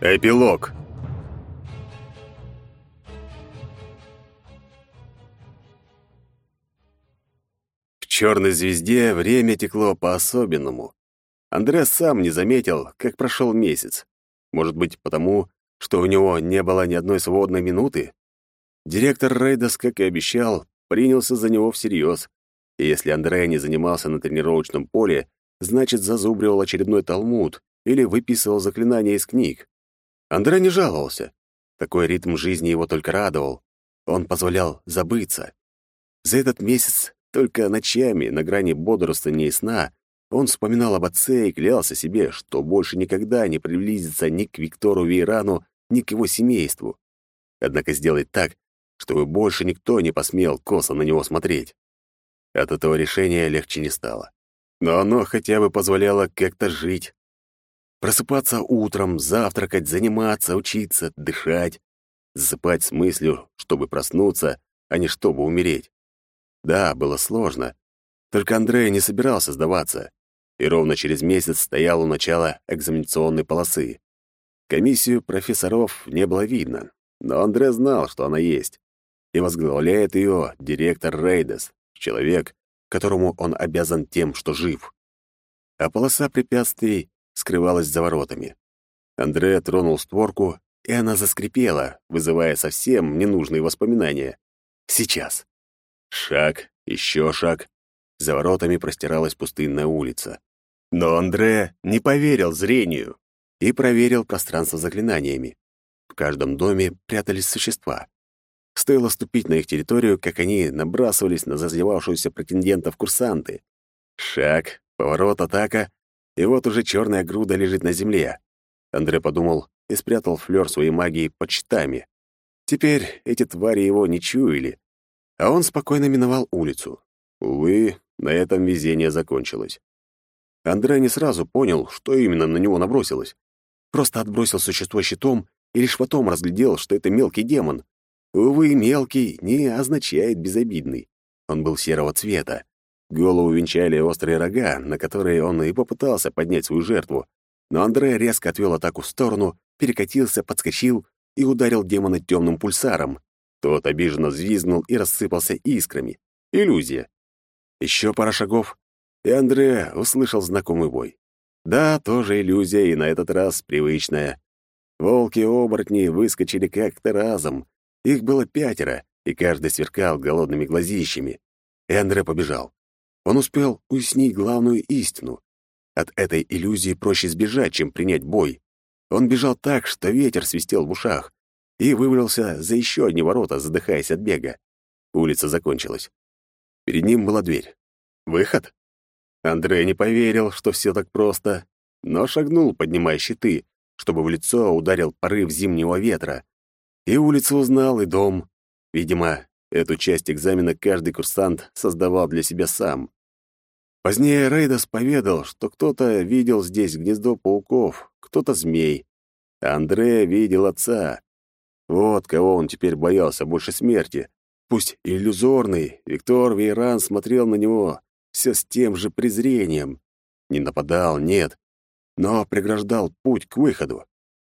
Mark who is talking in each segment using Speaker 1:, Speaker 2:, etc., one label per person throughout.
Speaker 1: Эпилог. В черной звезде время текло по-особенному. Андрес сам не заметил, как прошел месяц. Может быть, потому, что у него не было ни одной свободной минуты? Директор Рейдас, как и обещал, принялся за него всерьез. И если Андрея не занимался на тренировочном поле, значит, зазубривал очередной талмуд или выписывал заклинания из книг. Андрей не жаловался. Такой ритм жизни его только радовал. Он позволял забыться. За этот месяц только ночами, на грани бодрствования и сна, он вспоминал об отце и клялся себе, что больше никогда не приблизится ни к Виктору Вейрану, ни к его семейству. Однако сделать так, чтобы больше никто не посмел косо на него смотреть. От этого решения легче не стало. Но оно хотя бы позволяло как-то жить. Просыпаться утром, завтракать, заниматься, учиться, дышать. Засыпать с мыслью, чтобы проснуться, а не чтобы умереть. Да, было сложно. Только Андрей не собирался сдаваться. И ровно через месяц стоял у начала экзаменационной полосы. Комиссию профессоров не было видно, но Андрей знал, что она есть. И возглавляет ее директор Рейдес, человек, которому он обязан тем, что жив. А полоса препятствий скрывалась за воротами. Андреа тронул створку, и она заскрипела, вызывая совсем ненужные воспоминания. Сейчас. Шаг, еще шаг. За воротами простиралась пустынная улица. Но Андре не поверил зрению и проверил пространство заклинаниями. В каждом доме прятались существа. Стоило ступить на их территорию, как они набрасывались на зазевавшуюся претендентов курсанты. Шаг, поворот, атака, и вот уже черная груда лежит на земле. Андрей подумал и спрятал флёр своей магии под щитами. Теперь эти твари его не чуяли, а он спокойно миновал улицу. Увы, на этом везение закончилось. Андрей не сразу понял, что именно на него набросилось. Просто отбросил существо щитом и лишь потом разглядел, что это мелкий демон. Увы, мелкий не означает безобидный. Он был серого цвета, Голову венчали острые рога, на которые он и попытался поднять свою жертву. Но Андрей резко отвел атаку в сторону, перекатился, подскочил и ударил демона темным пульсаром. Тот обиженно взвизгнул и рассыпался искрами. Иллюзия. Еще пара шагов, и Андре услышал знакомый бой. Да, тоже иллюзия, и на этот раз привычная. Волки-оборотни выскочили как-то разом. Их было пятеро, и каждый сверкал голодными глазищами. И Андре побежал. Он успел уяснить главную истину. От этой иллюзии проще сбежать, чем принять бой. Он бежал так, что ветер свистел в ушах, и вывалился за еще одни ворота, задыхаясь от бега. Улица закончилась. Перед ним была дверь. Выход? Андрей не поверил, что все так просто, но шагнул, поднимая щиты, чтобы в лицо ударил порыв зимнего ветра. И улицу узнал, и дом. Видимо, эту часть экзамена каждый курсант создавал для себя сам. Позднее Рейдас поведал, что кто-то видел здесь гнездо пауков, кто-то змей. А Андрея видел отца. Вот кого он теперь боялся больше смерти. Пусть иллюзорный, Виктор Вейран смотрел на него все с тем же презрением. Не нападал, нет, но преграждал путь к выходу.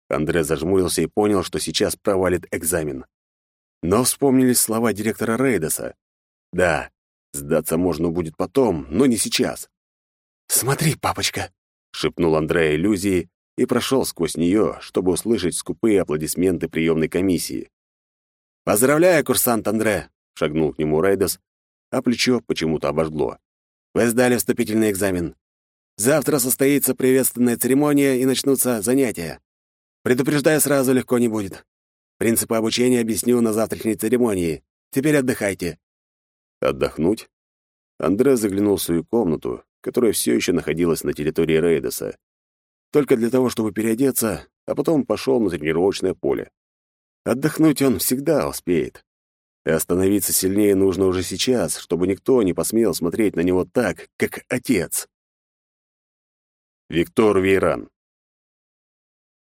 Speaker 1: Андрей зажмурился и понял, что сейчас провалит экзамен. Но вспомнились слова директора Рейдаса. Да, Сдаться можно будет потом, но не сейчас. «Смотри, папочка!» — шепнул Андрей иллюзии и прошел сквозь нее, чтобы услышать скупые аплодисменты приемной комиссии. «Поздравляю, курсант Андре!» — шагнул к нему Рейдос, а плечо почему-то обожгло. «Вы сдали вступительный экзамен. Завтра состоится приветственная церемония и начнутся занятия. Предупреждаю сразу, легко не будет. Принципы обучения объясню на завтрашней церемонии. Теперь отдыхайте. Отдохнуть? Андре заглянул в свою комнату, которая все еще находилась на территории Рейдоса. Только для того, чтобы переодеться, а потом пошел на тренировочное поле. Отдохнуть он всегда успеет. И остановиться сильнее нужно уже сейчас, чтобы никто не посмел смотреть на него так, как отец. Виктор Вейран.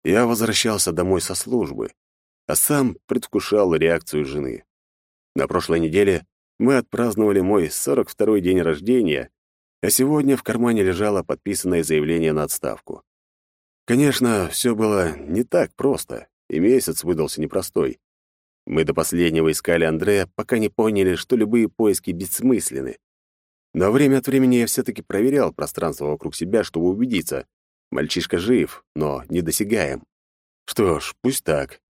Speaker 1: Я возвращался домой со службы, а сам предвкушал реакцию жены. На прошлой неделе мы отпраздновали мой 42-й день рождения, а сегодня в кармане лежало подписанное заявление на отставку. Конечно, все было не так просто, и месяц выдался непростой. Мы до последнего искали Андрея, пока не поняли, что любые поиски бессмысленны. Но время от времени я все-таки проверял пространство вокруг себя, чтобы убедиться. Мальчишка жив, но недосягаем. Что ж, пусть так.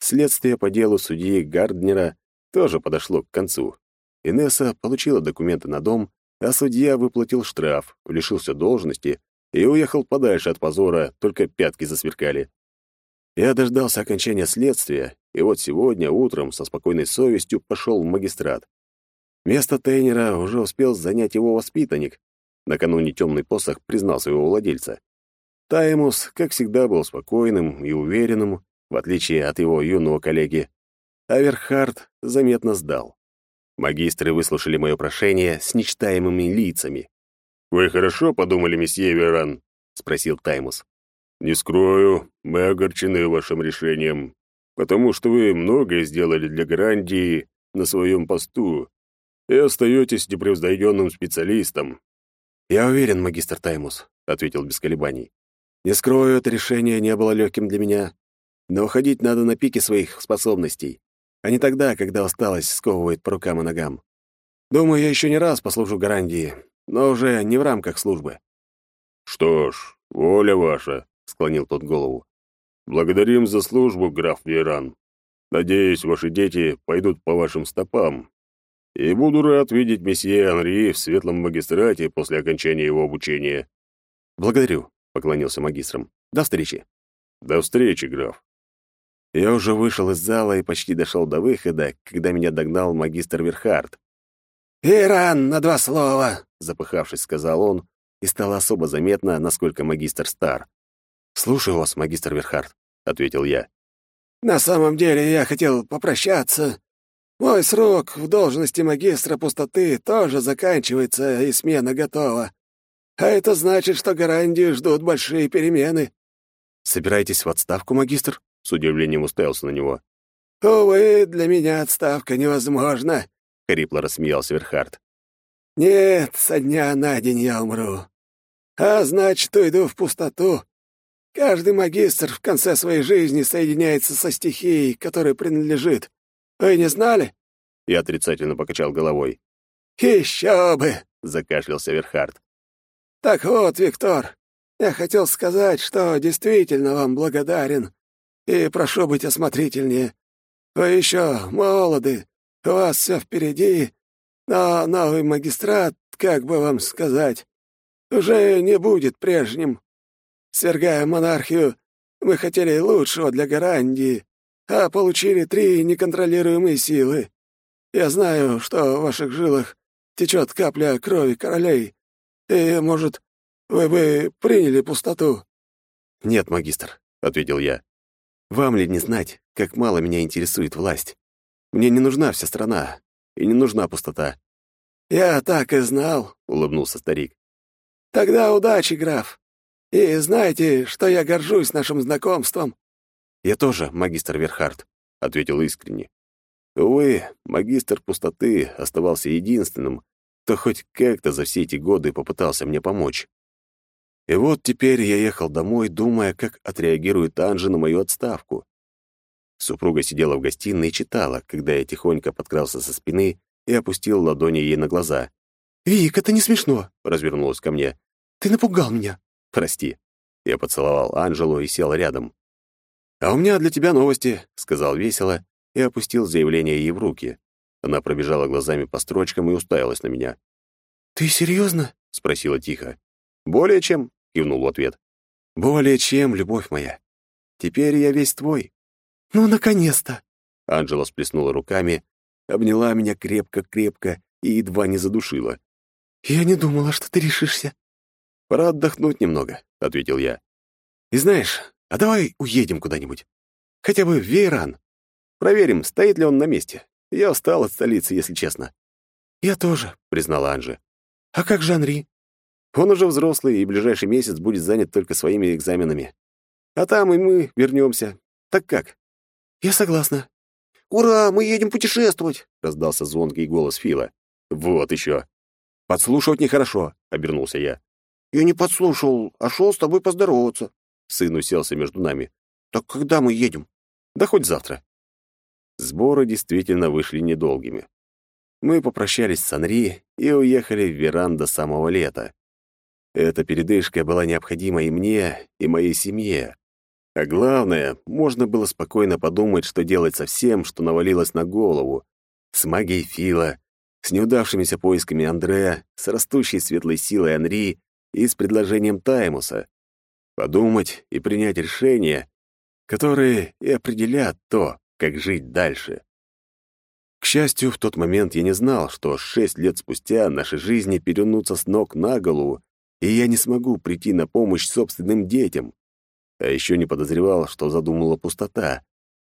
Speaker 1: Следствие по делу судьи Гарднера тоже подошло к концу. Инесса получила документы на дом, а судья выплатил штраф, лишился должности и уехал подальше от позора, только пятки засверкали. Я дождался окончания следствия, и вот сегодня утром со спокойной совестью пошел в магистрат. Место тренера уже успел занять его воспитанник. Накануне темный посох признал своего владельца. Таймус, как всегда, был спокойным и уверенным, в отличие от его юного коллеги. Аверхард заметно сдал. Магистры выслушали мое прошение с нечитаемыми лицами. «Вы хорошо подумали, месье Веран?» — спросил Таймус. «Не скрою, мы огорчены вашим решением, потому что вы многое сделали для гарантии на своем посту и остаетесь непревзойденным специалистом». «Я уверен, магистр Таймус», — ответил без колебаний. «Не скрою, это решение не было легким для меня, но уходить надо на пике своих способностей, а не тогда, когда усталость сковывает по рукам и ногам. Думаю, я еще не раз послужу гарантии, но уже не в рамках службы».
Speaker 2: «Что ж, воля ваша», — склонил тот голову. «Благодарим за службу, граф Веран. Надеюсь, ваши дети пойдут по вашим стопам. И буду рад видеть месье Анри в светлом магистрате после окончания его обучения».
Speaker 1: «Благодарю», — поклонился магистрам. «До встречи».
Speaker 2: «До встречи, граф».
Speaker 1: Я уже вышел из зала и почти дошел до выхода, когда меня догнал магистр Верхард.
Speaker 3: «Иран, на два слова!»
Speaker 1: — запыхавшись, сказал он, и стало особо заметно, насколько магистр стар. «Слушаю вас, магистр Верхард», — ответил я.
Speaker 3: «На самом деле я хотел попрощаться. Мой срок в должности магистра пустоты тоже заканчивается, и смена готова. А это значит, что гарантии ждут большие перемены».
Speaker 1: «Собираетесь в отставку, магистр?» — с удивлением уставился на него.
Speaker 3: «Увы, для меня отставка невозможна», — хрипло рассмеялся Верхард. «Нет, со дня на день я умру. А значит, уйду в пустоту. Каждый магистр в конце своей жизни соединяется со стихией, которой принадлежит. Вы не знали?»
Speaker 1: Я отрицательно покачал головой.
Speaker 3: «Еще бы!» — закашлялся Верхард. «Так вот, Виктор, я хотел сказать, что действительно вам благодарен и прошу быть осмотрительнее. Вы еще молоды, у вас все впереди, но новый магистрат, как бы вам сказать, уже не будет прежним. Свергая монархию, мы хотели лучшего для Гарандии, а получили три неконтролируемые силы. Я знаю, что в ваших жилах течет капля крови королей, и, может, вы бы приняли пустоту?»
Speaker 1: «Нет, магистр», — ответил я. «Вам ли не знать, как мало меня интересует власть? Мне не нужна вся страна, и не нужна пустота».
Speaker 3: «Я так и знал», — улыбнулся старик. «Тогда удачи, граф. И знаете, что я горжусь нашим знакомством?»
Speaker 1: «Я тоже, магистр Верхард», — ответил искренне. Увы, магистр пустоты оставался единственным, кто хоть как-то за все эти годы попытался мне помочь. И вот теперь я ехал домой, думая, как отреагирует Анжи на мою отставку. Супруга сидела в гостиной и читала, когда я тихонько подкрался со спины и опустил ладони ей на глаза.
Speaker 3: «Вик, это не смешно», —
Speaker 1: развернулась ко мне.
Speaker 3: «Ты напугал меня».
Speaker 1: «Прости». Я поцеловал Анжелу и сел рядом. «А у меня для тебя новости», — сказал весело и опустил заявление ей в руки. Она пробежала глазами по строчкам и уставилась на меня.
Speaker 3: «Ты серьезно?
Speaker 1: спросила тихо. «Более чем», — кивнул в ответ. «Более чем, любовь моя. Теперь я весь твой».
Speaker 3: «Ну, наконец-то!»
Speaker 1: Анжела сплеснула руками, обняла меня крепко-крепко и едва не задушила.
Speaker 3: «Я не думала, что ты решишься».
Speaker 1: «Пора отдохнуть немного», — ответил я. «И знаешь, а давай уедем куда-нибудь. Хотя бы в Вейран. Проверим, стоит ли он на месте. Я устал от столицы, если честно».
Speaker 3: «Я тоже», — признала Анжи. «А как же Анри?»
Speaker 1: Он уже взрослый, и ближайший месяц будет занят только своими экзаменами. А там и мы вернемся. Так как?
Speaker 3: Я согласна.
Speaker 4: «Ура, мы едем путешествовать!»
Speaker 1: — раздался звонкий голос Фила. «Вот еще!» «Подслушивать нехорошо», — обернулся я.
Speaker 4: «Я не подслушал, а шел с тобой поздороваться».
Speaker 1: сын уселся между нами.
Speaker 4: «Так когда мы едем?»
Speaker 1: «Да хоть завтра». Сборы действительно вышли недолгими. Мы попрощались с Анри и уехали в Веран до самого лета. Эта передышка была необходима и мне, и моей семье. А главное, можно было спокойно подумать, что делать со всем, что навалилось на голову. С магией Фила, с неудавшимися поисками Андрея, с растущей светлой силой Анри и с предложением Таймуса. Подумать и принять решения, которые и определят то, как жить дальше. К счастью, в тот момент я не знал, что шесть лет спустя наши жизни перенутся с ног на голову, и я не смогу прийти на помощь собственным детям. А еще не подозревал, что задумала пустота,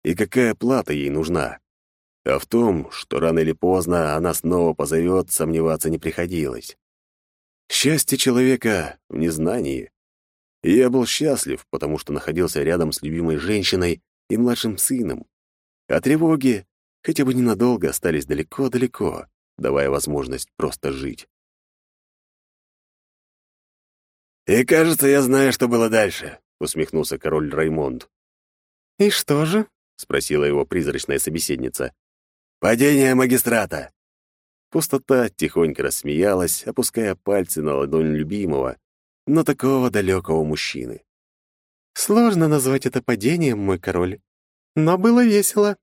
Speaker 1: и какая плата ей нужна. А в том, что рано или поздно она снова позовет, сомневаться не приходилось. Счастье человека в незнании. Я был счастлив, потому что находился рядом с любимой женщиной и младшим сыном. А тревоги хотя бы ненадолго остались далеко-далеко, давая возможность просто жить.
Speaker 3: «И кажется, я знаю, что было дальше», — усмехнулся король Раймонд.
Speaker 5: «И что же?»
Speaker 1: — спросила его призрачная собеседница.
Speaker 3: «Падение магистрата».
Speaker 1: Пустота тихонько рассмеялась, опуская пальцы на ладонь любимого, но такого далекого мужчины.
Speaker 5: «Сложно назвать это падением, мой король, но было весело.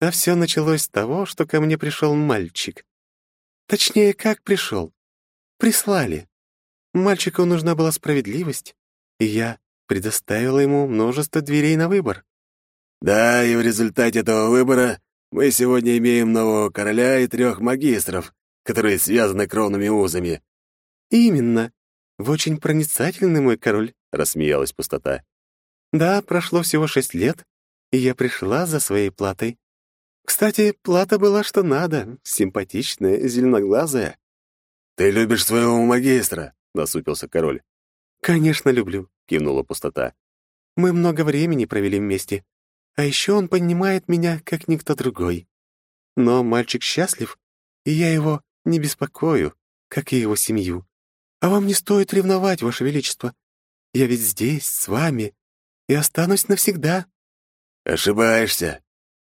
Speaker 5: А все началось с того, что ко мне пришел мальчик. Точнее, как пришел? Прислали. Мальчику нужна была справедливость, и я предоставила ему множество дверей на выбор.
Speaker 3: Да, и в результате этого выбора мы сегодня имеем нового короля и трех магистров, которые связаны кровными узами.
Speaker 5: Именно. Вы очень проницательный мой король, рассмеялась пустота. Да, прошло всего шесть лет, и я пришла за своей платой. Кстати, плата была что надо, симпатичная, зеленоглазая.
Speaker 3: «Ты любишь своего магистра?» — насупился король.
Speaker 5: «Конечно люблю», — кивнула пустота. «Мы много времени провели вместе. А еще он понимает меня, как никто другой. Но мальчик счастлив, и я его не беспокою, как и его семью. А вам не стоит ревновать, Ваше Величество. Я ведь здесь, с вами, и останусь навсегда».
Speaker 3: «Ошибаешься»,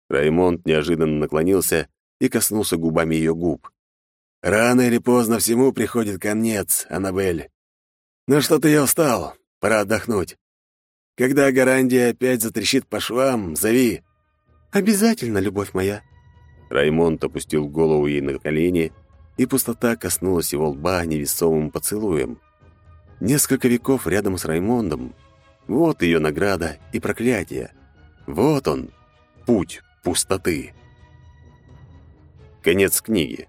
Speaker 1: Раймонд неожиданно наклонился и коснулся губами ее губ.
Speaker 3: «Рано или поздно всему приходит конец, Аннабель. Ну что ты я устал, пора отдохнуть. Когда Гарандия опять затрещит по швам, зови».
Speaker 5: «Обязательно, любовь моя».
Speaker 1: Раймонд опустил голову ей на колени, и пустота коснулась его лба невесомым поцелуем. Несколько веков рядом с Раймондом. Вот ее награда и проклятие. Вот он, путь пустоты. Конец книги.